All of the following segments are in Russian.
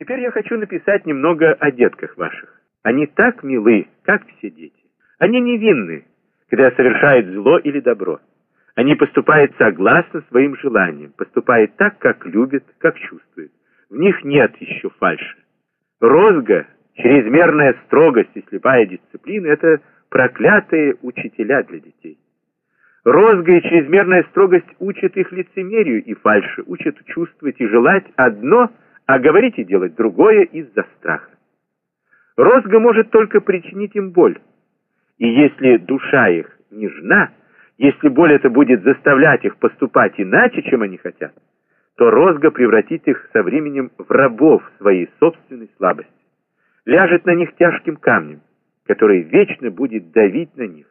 Теперь я хочу написать немного о детках ваших. Они так милы, как все дети. Они невинны, когда совершают зло или добро. Они поступают согласно своим желаниям, поступают так, как любят, как чувствуют. В них нет еще фальши. Розга, чрезмерная строгость и слепая дисциплина — это проклятые учителя для детей. Розга и чрезмерная строгость учат их лицемерию и фальши, учат чувствовать и желать одно, а говорить и делать другое из-за страха. Розга может только причинить им боль. И если душа их нежна, если боль эта будет заставлять их поступать иначе, чем они хотят, то розга превратит их со временем в рабов своей собственной слабости, ляжет на них тяжким камнем, который вечно будет давить на них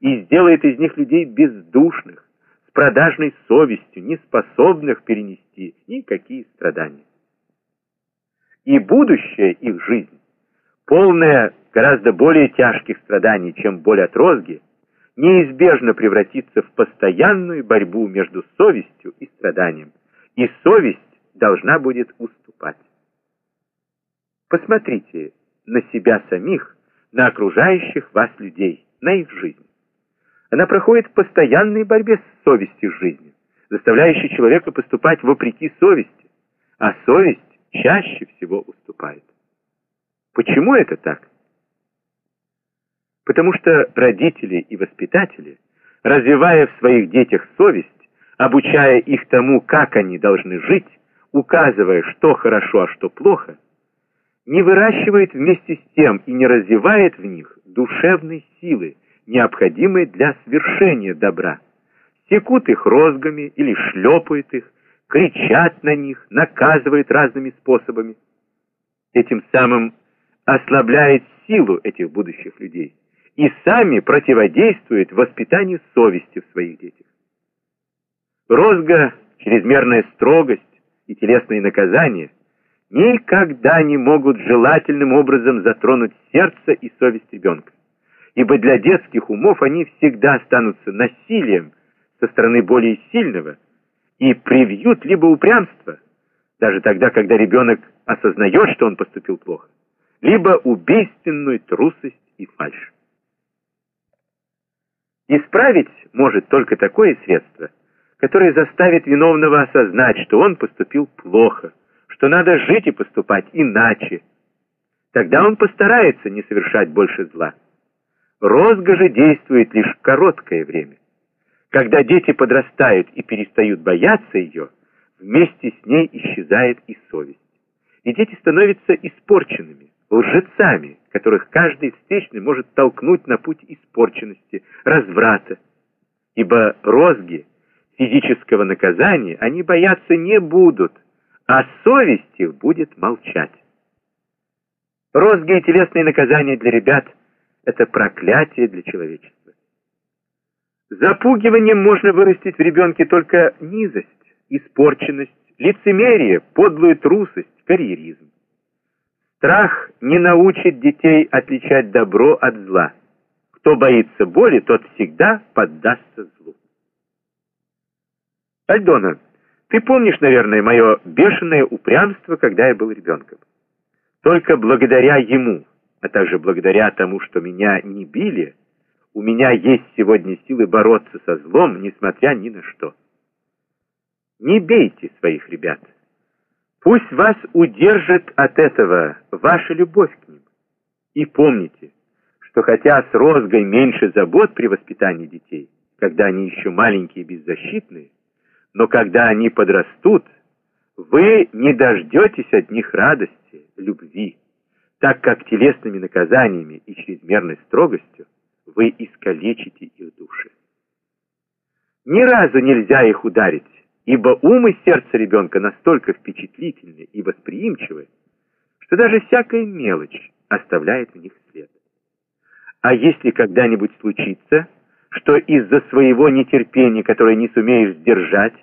и сделает из них людей бездушных, с продажной совестью, не способных перенести никакие страдания. И будущая их жизнь, полная гораздо более тяжких страданий, чем боль от розги, неизбежно превратится в постоянную борьбу между совестью и страданием, и совесть должна будет уступать. Посмотрите на себя самих, на окружающих вас людей, на их жизнь. Она проходит в постоянной борьбе с совестью жизни, заставляющей человека поступать вопреки совести, а совесть чаще всего уступает. Почему это так? Потому что родители и воспитатели, развивая в своих детях совесть, обучая их тому, как они должны жить, указывая, что хорошо, а что плохо, не выращивает вместе с тем и не развивает в них душевной силы, необходимой для свершения добра. Секут их розгами или шлепают их, кричат на них, наказывают разными способами. Этим самым ослабляет силу этих будущих людей и сами противодействуют воспитанию совести в своих детях. Розга, чрезмерная строгость и телесные наказания никогда не могут желательным образом затронуть сердце и совесть ребенка, ибо для детских умов они всегда останутся насилием со стороны более сильного и привьют либо упрямство, даже тогда, когда ребенок осознает, что он поступил плохо, либо убийственную трусость и фальшь. Исправить может только такое средство, которое заставит виновного осознать, что он поступил плохо, что надо жить и поступать иначе. Тогда он постарается не совершать больше зла. Розга же действует лишь короткое время. Когда дети подрастают и перестают бояться ее, вместе с ней исчезает и совесть. И дети становятся испорченными, лжецами, которых каждый встречный может толкнуть на путь испорченности, разврата. Ибо розги физического наказания они бояться не будут, а совесть их будет молчать. Розги и телесные наказания для ребят — это проклятие для человечества. Запугиванием можно вырастить в ребенке только низость, испорченность, лицемерие, подлую трусость, карьеризм. Страх не научит детей отличать добро от зла. Кто боится боли, тот всегда поддастся злу. Альдона, ты помнишь, наверное, мое бешеное упрямство, когда я был ребенком? Только благодаря ему, а также благодаря тому, что меня не били, у меня есть сегодня силы бороться со злом, несмотря ни на что. Не бейте своих ребят. Пусть вас удержит от этого ваша любовь к ним. И помните, что хотя с розгой меньше забот при воспитании детей, когда они еще маленькие и беззащитные, но когда они подрастут, вы не дождетесь от них радости, любви, так как телесными наказаниями и чрезмерной строгостью вы искалечите их души. Ни разу нельзя их ударить, ибо ум и сердце ребенка настолько впечатлительны и восприимчивы, что даже всякая мелочь оставляет в них след. А если когда-нибудь случится, что из-за своего нетерпения, которое не сумеешь сдержать,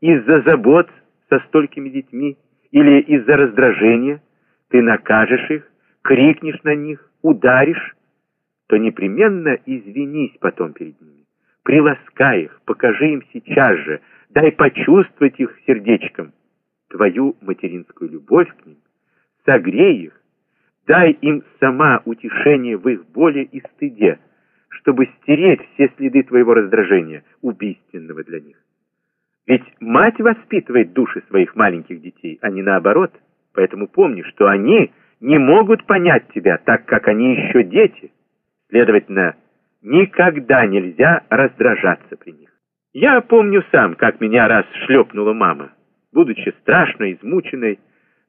из-за забот со столькими детьми или из-за раздражения, ты накажешь их, крикнешь на них, ударишь, то непременно извинись потом перед ними, приласкай их, покажи им сейчас же, дай почувствовать их сердечком, твою материнскую любовь к ним, согрей их, дай им сама утешение в их боли и стыде, чтобы стереть все следы твоего раздражения, убийственного для них. Ведь мать воспитывает души своих маленьких детей, а не наоборот. Поэтому помни, что они не могут понять тебя, так как они еще дети. Следовательно, никогда нельзя раздражаться при них. Я помню сам, как меня раз шлепнула мама, будучи страшно измученной,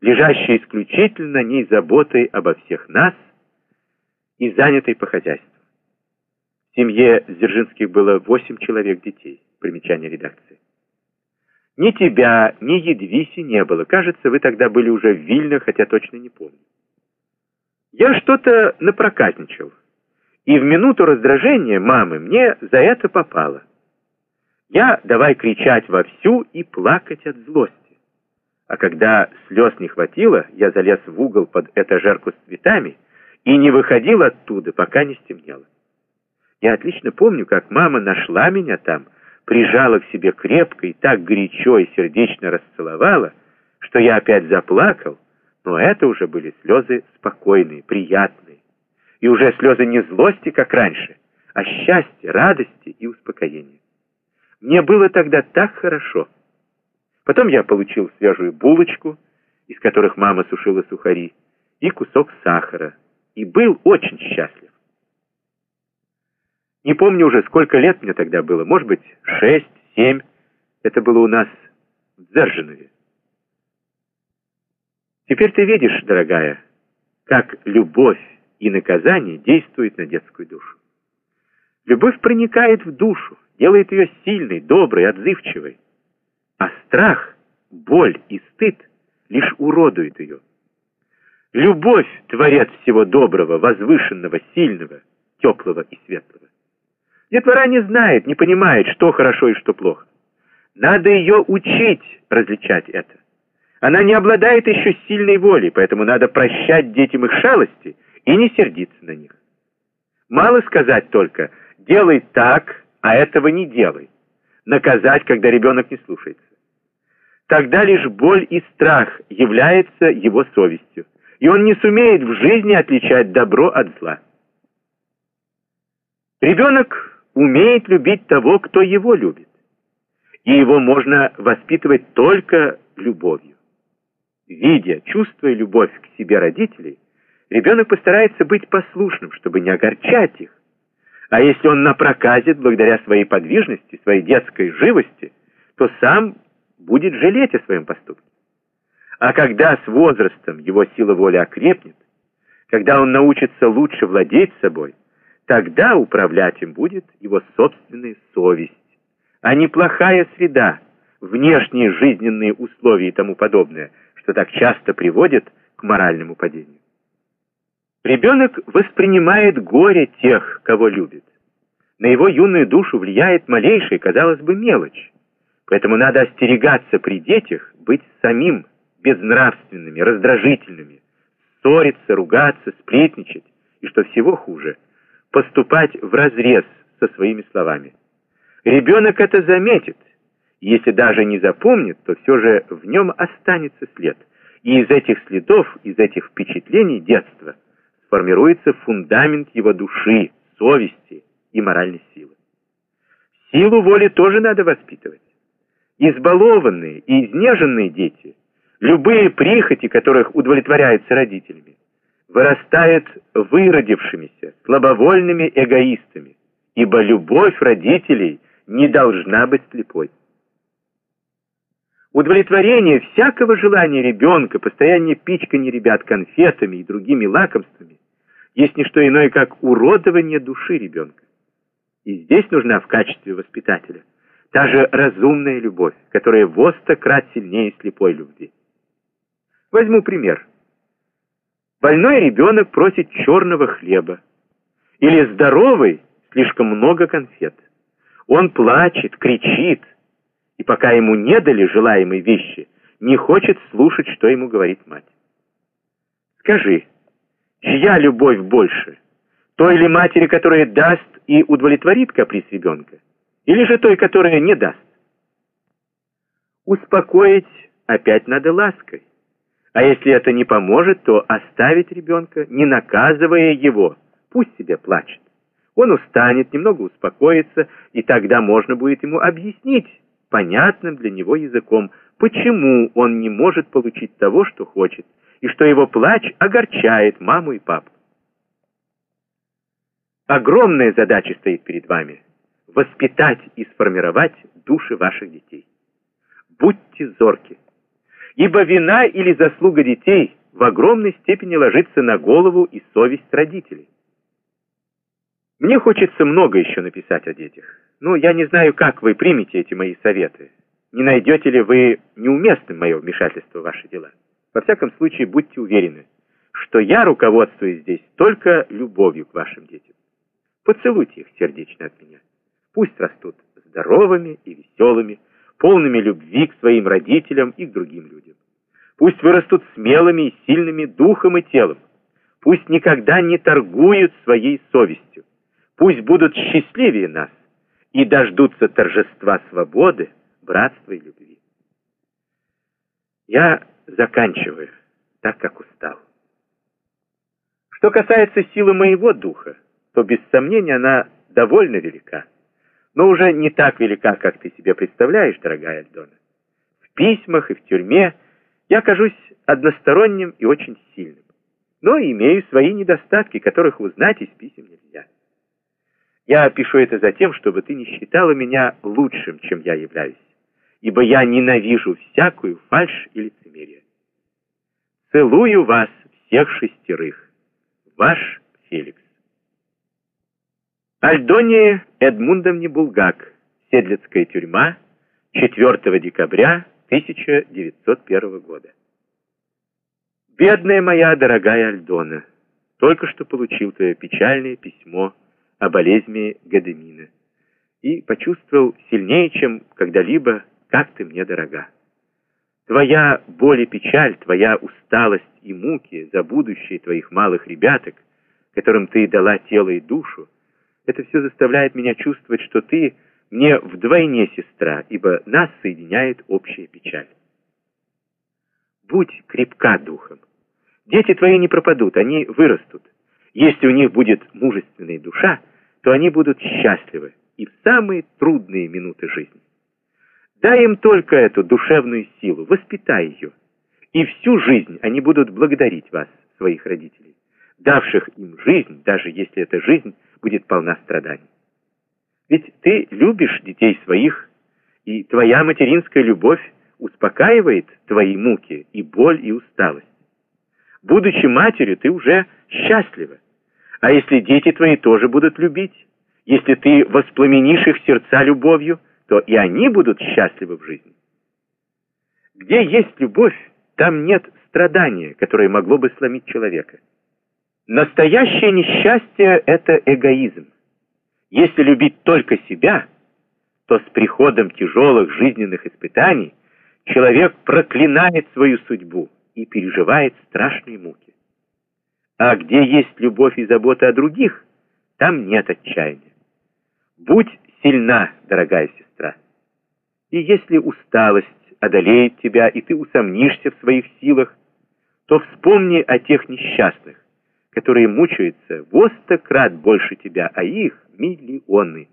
лежащей исключительно ней заботой обо всех нас и занятой по хозяйству. В семье Дзержинских было восемь человек детей. Примечание редакции. Ни тебя, ни Едвиси не было. Кажется, вы тогда были уже в Вильно, хотя точно не помню. Я что-то напроказничал. И в минуту раздражения мамы мне за это попало. Я давай кричать вовсю и плакать от злости. А когда слез не хватило, я залез в угол под этажерку с цветами и не выходил оттуда, пока не стемнело. Я отлично помню, как мама нашла меня там, прижала к себе крепко и так горячо и сердечно расцеловала, что я опять заплакал, но это уже были слезы спокойные, приятные, и уже слезы не злости, как раньше, а счастья, радости и успокоения. Мне было тогда так хорошо. Потом я получил свежую булочку, из которых мама сушила сухари, и кусок сахара, и был очень счастлив. Не помню уже, сколько лет мне тогда было. Может быть, шесть, семь. Это было у нас в Дзержинове. Теперь ты видишь, дорогая, как любовь и наказание действуют на детскую душу. Любовь проникает в душу, делает ее сильной, доброй, отзывчивой. А страх, боль и стыд лишь уродуют ее. Любовь — творец всего доброго, возвышенного, сильного, теплого и светлого. Детвора не знает, не понимает, что хорошо и что плохо. Надо ее учить различать это. Она не обладает еще сильной волей, поэтому надо прощать детям их шалости и не сердиться на них. Мало сказать только «делай так, а этого не делай». Наказать, когда ребенок не слушается. Тогда лишь боль и страх являются его совестью, и он не сумеет в жизни отличать добро от зла. Ребенок умеет любить того, кто его любит. И его можно воспитывать только любовью. Видя, чувствуя любовь к себе родителей, ребенок постарается быть послушным, чтобы не огорчать их. А если он напроказит благодаря своей подвижности, своей детской живости, то сам будет жалеть о своем поступке. А когда с возрастом его сила воли окрепнет, когда он научится лучше владеть собой, Тогда управлять им будет его собственная совесть, а не плохая среда, внешние жизненные условия и тому подобное, что так часто приводит к моральному падению. Ребенок воспринимает горе тех, кого любит. На его юную душу влияет малейшая, казалось бы, мелочь. Поэтому надо остерегаться при детях быть самим безнравственными, раздражительными, ссориться, ругаться, сплетничать, и что всего хуже – поступать вразрез со своими словами. Ребенок это заметит, если даже не запомнит, то все же в нем останется след. И из этих следов, из этих впечатлений детства сформируется фундамент его души, совести и моральной силы. Силу воли тоже надо воспитывать. Избалованные и изнеженные дети, любые прихоти, которых удовлетворяются родителями, вырастает выродившимися, слабовольными эгоистами, ибо любовь родителей не должна быть слепой. Удовлетворение всякого желания ребенка, постоянное пичканье ребят конфетами и другими лакомствами, есть не что иное, как уродование души ребенка. И здесь нужна в качестве воспитателя та же разумная любовь, которая сто крат сильнее слепой любви. Возьму пример. Больной ребенок просит черного хлеба. Или здоровый слишком много конфет. Он плачет, кричит, и пока ему не дали желаемой вещи, не хочет слушать, что ему говорит мать. Скажи, чья любовь больше? Той ли матери, которая даст и удовлетворит каприз ребенка? Или же той, которая не даст? Успокоить опять надо лаской А если это не поможет, то оставить ребенка, не наказывая его, пусть себе плачет. Он устанет, немного успокоится, и тогда можно будет ему объяснить понятным для него языком, почему он не может получить того, что хочет, и что его плач огорчает маму и папу. Огромная задача стоит перед вами – воспитать и сформировать души ваших детей. Будьте зорки, ибо вина или заслуга детей в огромной степени ложится на голову и совесть родителей. Мне хочется много еще написать о детях, но я не знаю, как вы примете эти мои советы. Не найдете ли вы неуместным мое вмешательство в ваши дела? Во всяком случае, будьте уверены, что я руководствуюсь здесь только любовью к вашим детям. Поцелуйте их сердечно от меня. Пусть растут здоровыми и веселыми, полными любви к своим родителям и к другим людям. Пусть вырастут смелыми и сильными духом и телом. Пусть никогда не торгуют своей совестью. Пусть будут счастливее нас и дождутся торжества свободы, братства и любви. Я заканчиваю, так как устал. Что касается силы моего духа, то без сомнения она довольно велика, но уже не так велика, как ты себе представляешь, дорогая Альдона. В письмах и в тюрьме я кажусь односторонним и очень сильным, но имею свои недостатки, которых узнать из писем нельзя. Я пишу это за тем, чтобы ты не считала меня лучшим, чем я являюсь, ибо я ненавижу всякую фальшь и лицемерие. Целую вас всех шестерых. Ваш Феликс. Альдония Эдмундовне Булгак. Седлицкая тюрьма. 4 декабря 1901 года. Бедная моя дорогая Альдона, только что получил твое печальное письмо о болезни Гадемина и почувствовал сильнее, чем когда-либо, как ты мне дорога. Твоя боль и печаль, твоя усталость и муки за будущее твоих малых ребяток, которым ты дала тело и душу, это все заставляет меня чувствовать, что ты мне вдвойне сестра, ибо нас соединяет общая печаль. Будь крепка духом. Дети твои не пропадут, они вырастут. Если у них будет мужественная душа, то они будут счастливы и в самые трудные минуты жизни. Дай им только эту душевную силу, воспитай ее, и всю жизнь они будут благодарить вас, своих родителей, давших им жизнь, даже если эта жизнь будет полна страданий. Ведь ты любишь детей своих, и твоя материнская любовь успокаивает твои муки и боль и усталость. Будучи матерью, ты уже счастлива. А если дети твои тоже будут любить, если ты воспламенишь их сердца любовью, то и они будут счастливы в жизни. Где есть любовь, там нет страдания, которое могло бы сломить человека. Настоящее несчастье – это эгоизм. Если любить только себя, то с приходом тяжелых жизненных испытаний человек проклинает свою судьбу и переживает страшные муки. А где есть любовь и забота о других, там нет отчаяния. Будь сильна, дорогая сестра. И если усталость одолеет тебя, и ты усомнишься в своих силах, то вспомни о тех несчастных, которые мучаются во сто крат больше тебя, а их миллионы.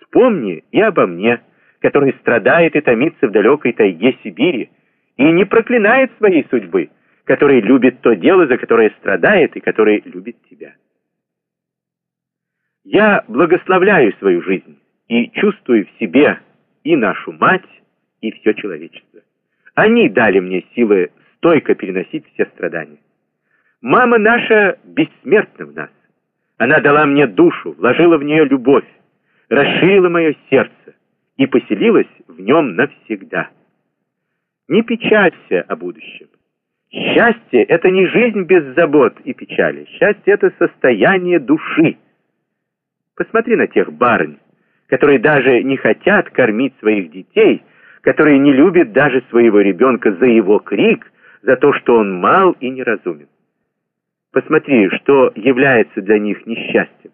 Вспомни и обо мне, который страдает и томится в далекой тайге Сибири и не проклинает своей судьбы, который любит то дело, за которое страдает и который любит тебя. Я благословляю свою жизнь и чувствую в себе и нашу мать, и все человечество. Они дали мне силы стойко переносить все страдания. Мама наша бессмертна в нас. Она дала мне душу, вложила в нее любовь, расширила мое сердце и поселилась в нем навсегда. Не печалься о будущем. Счастье — это не жизнь без забот и печали. Счастье — это состояние души. Посмотри на тех барынь, которые даже не хотят кормить своих детей, которые не любят даже своего ребенка за его крик, за то, что он мал и неразумен. Посмотри, что является для них несчастьем.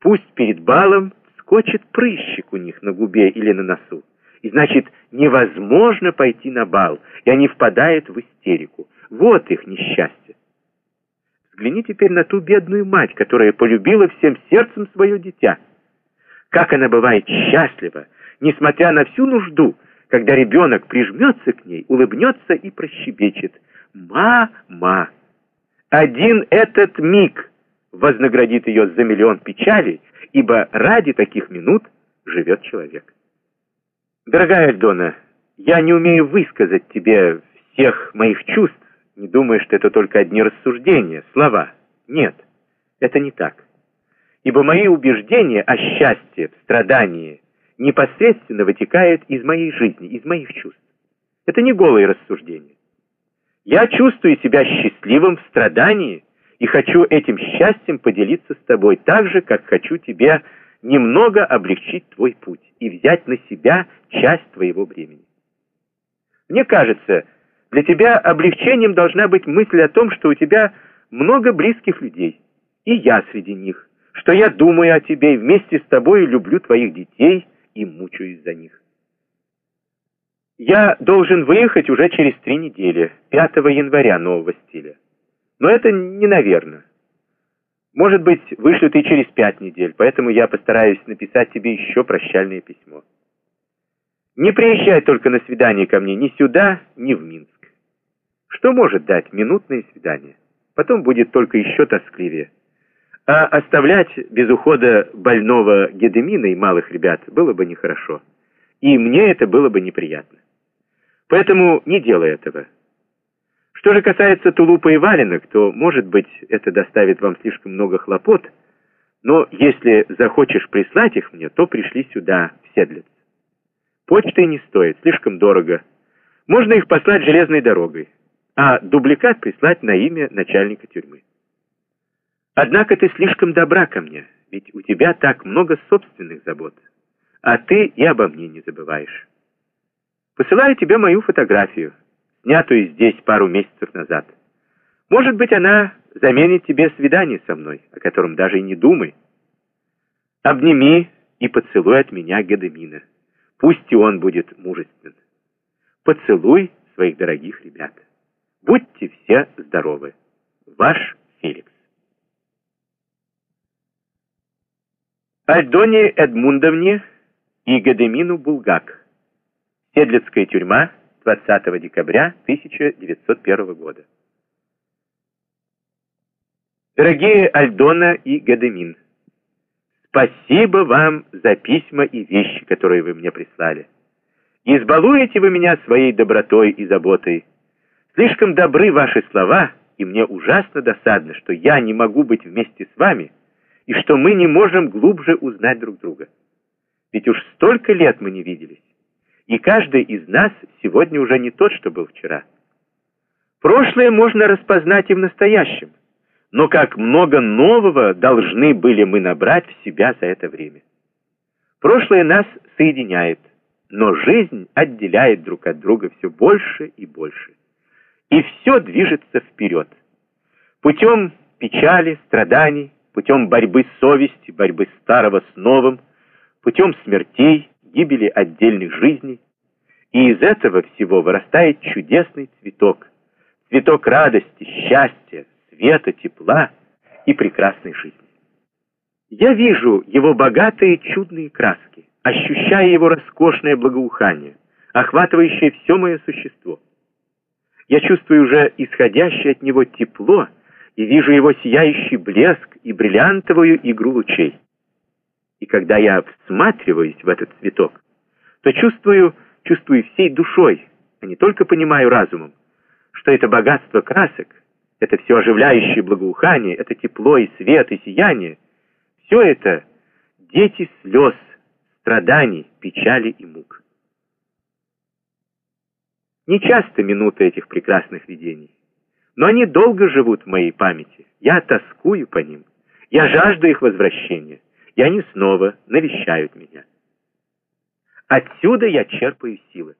Пусть перед балом скочит прыщик у них на губе или на носу, И значит, невозможно пойти на бал, и они впадают в истерику. Вот их несчастье. Взгляни теперь на ту бедную мать, которая полюбила всем сердцем свое дитя. Как она бывает счастлива, несмотря на всю нужду, когда ребенок прижмется к ней, улыбнется и прощебечет. «Ма-ма!» Один этот миг вознаградит ее за миллион печалей, ибо ради таких минут живет человек. Дорогая Альдона, я не умею высказать тебе всех моих чувств, не думая, что это только одни рассуждения, слова. Нет, это не так. Ибо мои убеждения о счастье, в страдании непосредственно вытекают из моей жизни, из моих чувств. Это не голые рассуждения. Я чувствую себя счастливым в страдании и хочу этим счастьем поделиться с тобой так же, как хочу тебе немного облегчить твой путь и взять на себя часть твоего бремени. Мне кажется, для тебя облегчением должна быть мысль о том, что у тебя много близких людей, и я среди них, что я думаю о тебе и вместе с тобой люблю твоих детей и мучаюсь за них. Я должен выехать уже через три недели, 5 января нового стиля. Но это не наверно. Может быть, вышлют и через пять недель, поэтому я постараюсь написать тебе еще прощальное письмо. Не приезжай только на свидание ко мне ни сюда, ни в Минск. Что может дать минутное свидание? Потом будет только еще тоскливее. А оставлять без ухода больного Гедемина и малых ребят было бы нехорошо. И мне это было бы неприятно. Поэтому не делай этого. Что же касается тулупа и валенок, то, может быть, это доставит вам слишком много хлопот, но если захочешь прислать их мне, то пришли сюда, в Седлец. Почты не стоит, слишком дорого. Можно их послать железной дорогой, а дубликат прислать на имя начальника тюрьмы. Однако ты слишком добра ко мне, ведь у тебя так много собственных забот, а ты и обо мне не забываешь. Посылаю тебе мою фотографию, снятую здесь пару месяцев назад. Может быть, она заменит тебе свидание со мной, о котором даже и не думай. Обними и поцелуй от меня Гедемина. Пусть и он будет мужествен. Поцелуй своих дорогих ребят. Будьте все здоровы. Ваш Феликс. Альдоне Эдмундовне и Гедемину Булгак. Седлицкая тюрьма, 20 декабря 1901 года. Дорогие Альдона и Гадемин, спасибо вам за письма и вещи, которые вы мне прислали. Избалуете вы меня своей добротой и заботой. Слишком добры ваши слова, и мне ужасно досадно, что я не могу быть вместе с вами, и что мы не можем глубже узнать друг друга. Ведь уж столько лет мы не виделись и каждый из нас сегодня уже не тот, что был вчера. Прошлое можно распознать и в настоящем, но как много нового должны были мы набрать в себя за это время. Прошлое нас соединяет, но жизнь отделяет друг от друга все больше и больше. И все движется вперед. Путем печали, страданий, путем борьбы с совестью, борьбы старого с новым, путем смертей, гибели отдельных жизней, и из этого всего вырастает чудесный цветок, цветок радости, счастья, света, тепла и прекрасной жизни. Я вижу его богатые чудные краски, ощущая его роскошное благоухание, охватывающее все мое существо. Я чувствую уже исходящее от него тепло и вижу его сияющий блеск и бриллиантовую игру лучей. И когда я всматриваюсь в этот цветок, то чувствую, чувствую всей душой, а не только понимаю разумом, что это богатство красок, это все оживляющее благоухание, это тепло и свет и сияние, все это дети слез, страданий, печали и мук. Не часто минуты этих прекрасных видений, но они долго живут в моей памяти. Я тоскую по ним, я жажду их возвращения и они снова навещают меня. Отсюда я черпаю силы.